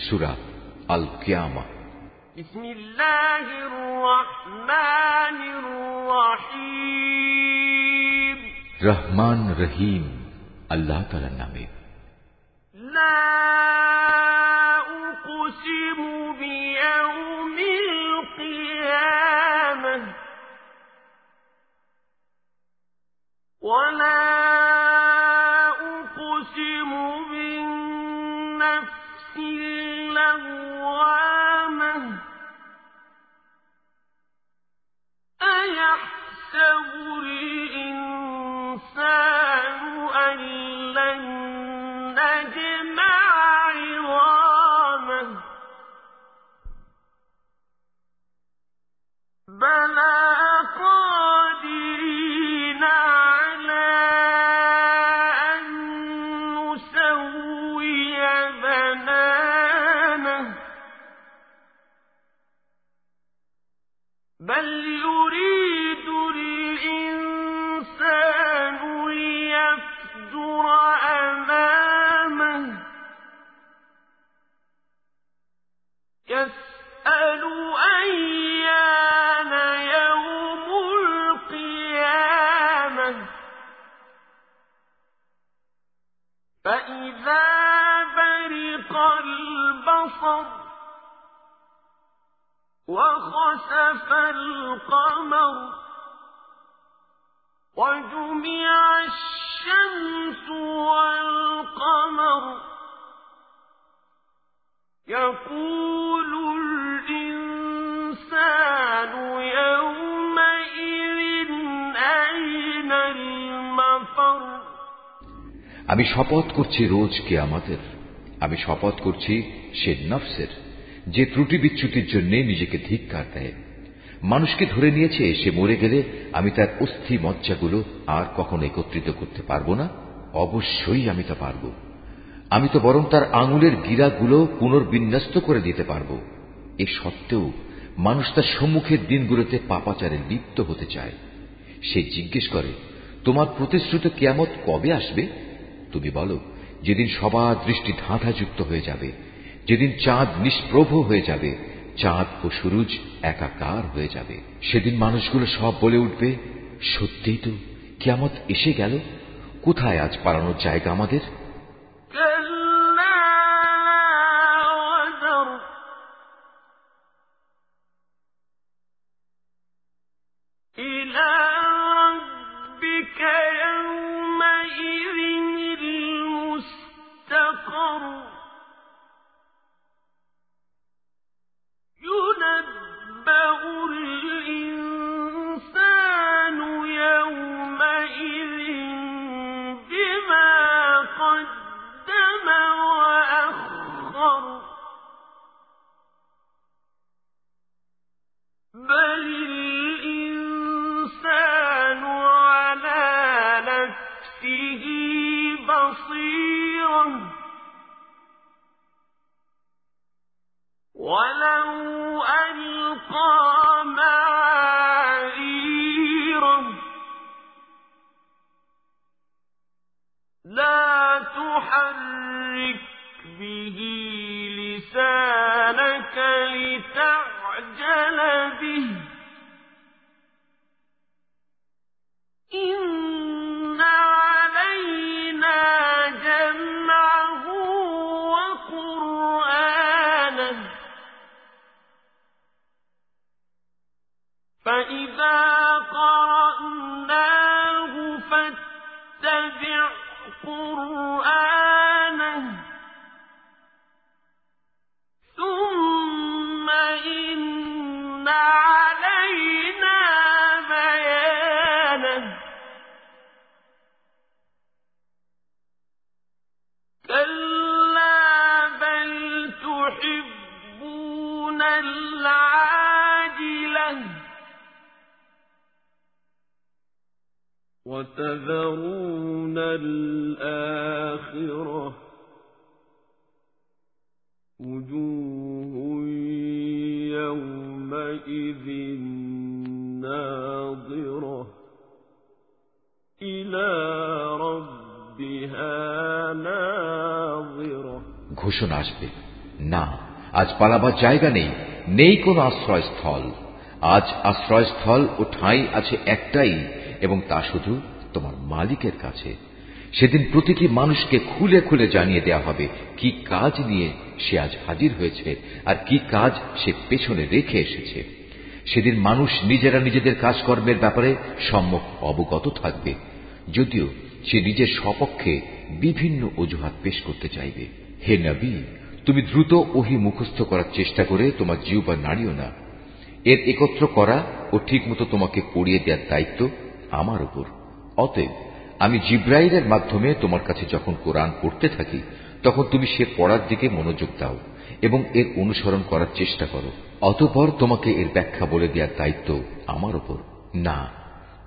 سورة القيامة. بسم الله الرحمن الرحيم. رحمن رحیم الله تعالى نامے لا أقسم بي وخسف القمر وجمع الشمس والقمر يقول الإنسان يومئذ أين المفر আমি শপথ করছি রোজ কে আমাদের আমি শপথ করছি সে নফসের যে ত্রুটি বিচ্যুতির জন্য নিজেকে ধিক্কার দেয়। মানুষকে ধরে নিয়েছে, সে মরে গেলে আমি তার অস্থি মজ্জাগুলো আর কখনো একত্রিত করতে পারব না। অবশ্যই আমি তা পারব। আমি তো বরং তার আঙুলের গিরাগুলো পুনর্বিন্যস্ত করে দিতে পারব। এ সত্ত্বেও মানুষ তার সম্মুখের দিনগুলোতে পাপাচারে লিপ্ত হতে চায়। সে জিজ্ঞেস করে, তোমার প্রতিশ্রুত কেয়ামত কবে আসবে? তুমি বলো, যেদিন সবার দৃষ্টি ধাঁধাযুক্ত হয়ে যাবে যেদিন চাঁদ নিষ্প্রভ হয়ে যাবে, চাঁদ ও সুরুজ একাকার হয়ে যাবে। সেদিন মানুষগুলো সব বলে উঠবে, সত্যিই তো, কেয়ামত এসে গেল। কোথায় আজ পালানোর জায়গা আমাদের? بصير وتذرون الآخرة وجوه يومئذ ناظرة إلى ربها ناظرة ঘোষণা আসবে না আজ পালাবার জায়গা নেই নেই কোনো আশ্রয়স্থল আজ আশ্রয়স্থল ও ঠাঁই আছে একটাই এবং তা শুধু তোমার মালিকের কাছে। সেদিন প্রতিটি মানুষকে খুলে খুলে জানিয়ে দেয়া হবে কি কাজ নিয়ে সে আজ হাজির হয়েছে আর কি কাজ সে পেছনে রেখে এসেছে। সেদিন মানুষ নিজেরা নিজেদের কাজকর্মের ব্যাপারে সম্মুখ অবগত থাকবে, যদিও সে নিজের সপক্ষে বিভিন্ন অজুহাত পেশ করতে চাইবে। হে নবী, তুমি দ্রুত ওহি মুখস্থ করার চেষ্টা করে তোমার জিউবা নাড়িও না। এর একত্র করা ও ঠিকমতো তোমাকে পড়িয়ে দেওয়ার দায়িত্ব আমার উপর। অতএব, আমি জিব্রাইলের মাধ্যমে তোমার কাছে যখন কোরআন পড়তে থাকি, তখন তুমি সে পড়ার দিকে মনোযোগ দাও এবং এর অনুসরণ করার চেষ্টা করো। অতপর তোমাকে এর ব্যাখ্যা বলে দেওয়ার দায়িত্ব আমার ওপর না,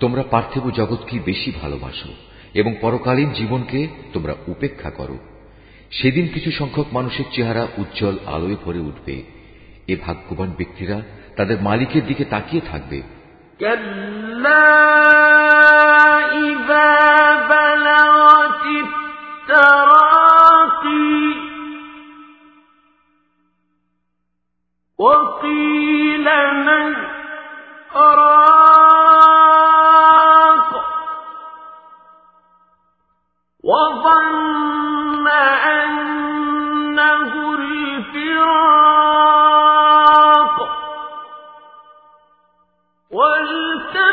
তোমরা পার্থিব জগৎকে বেশি ভালোবাসো এবং পরকালীন জীবনকে তোমরা উপেক্ষা করো। সেদিন কিছু সংখ্যক মানুষের চেহারা উজ্জ্বল আলোয় ভরে উঠবে। এ ভাগ্যবান ব্যক্তিরা তাদের মালিকের দিকে তাকিয়ে থাকবে। فإذا بلغت التراقي وقيل من راق وظن أنه الفراق والتفت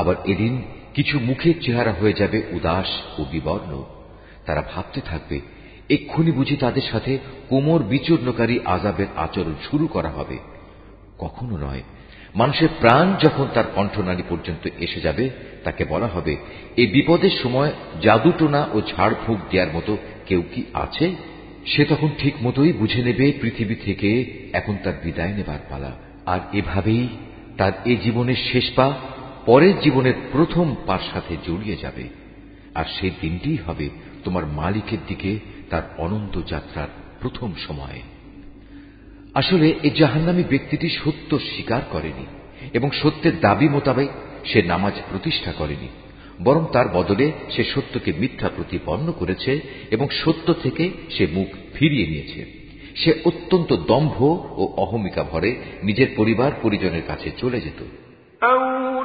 আবার এদিন কিছু মুখের চেহারা হয়ে যাবে উদাস ও বিবর্ণ। তারা ভাবতে থাকবে, এক্ষুনি বুঝি তাদের সাথে কোমর বিচূর্ণকারী আজাবের আচরণ শুরু করা হবে। কখনো নয়, মানুষের প্রাণ যখন তার কণ্ঠনালী পর্যন্ত এসে যাবে, তাকে বলা হবে এই বিপদের সময় জাদুটোনা ও ঝাড়ফুঁক দেওয়ার মতো কেউ কি আছে? সে তখন ঠিক মতোই বুঝে নেবে পৃথিবী থেকে এখন তার বিদায় নেবার পালা। আর এভাবেই তার এ জীবনের শেষ পা পরের জীবনের প্রথম পার সাথে জড়িয়ে যাবে। আর সেই দিনটিই হবে তোমার মালিকের দিকে তার অনন্ত যাত্রার প্রথম সময়। আসলে এই জাহান্নামী ব্যক্তিটি সত্য স্বীকার করেনি এবং সত্যের দাবি মোতাবেক সে নামাজ প্রতিষ্ঠা করেনি, বরং তার বদলে সে সত্যকে মিথ্যা প্রতিপন্ন করেছে এবং সত্য থেকে সে মুখ ফিরিয়ে নিয়েছে। সে অত্যন্ত দম্ভ ও অহমিকা ভরে নিজের পরিবার পরিজনের কাছে চলে যেত।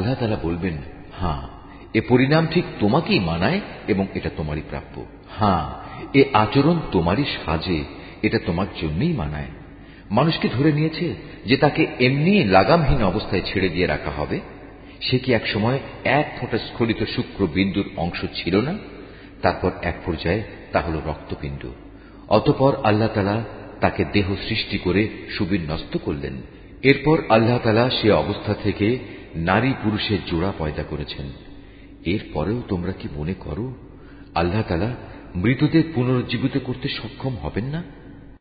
আল্লাহ তালা বলবেন হ্যাঁ এ পরিণাম ঠিক তোমাকেই মানায় এবং এটা তোমারই প্রাপ্য। হ্যাঁ এ আচরণ তোমারই সাজে, এটা তোমার জন্যই মানায়। মানুষকে ধরে নিয়েছে যে তাকে এমনি লাগামহীন অবস্থায় ছেড়ে দিয়ে রাখা হবে। সে কি এক সময় এক ফোঁটা স্খলিত শুক্র বিন্দুর অংশ ছিল না? তারপর এক পর্যায়ে তা হল রক্তবিন্দু অতপর আল্লাহ তালা তাকে দেহ সৃষ্টি করে সুবিন্যস্ত করলেন। এরপর আল্লাহ তালা সে অবস্থা থেকে নারী পুরুষের জোড়া পয়দা করেছেন। এর পরেও তোমরা কি মনে করো, আল্লাহ তালা মৃতদের পুনরুজ্জীবিত করতে সক্ষম হবেন না?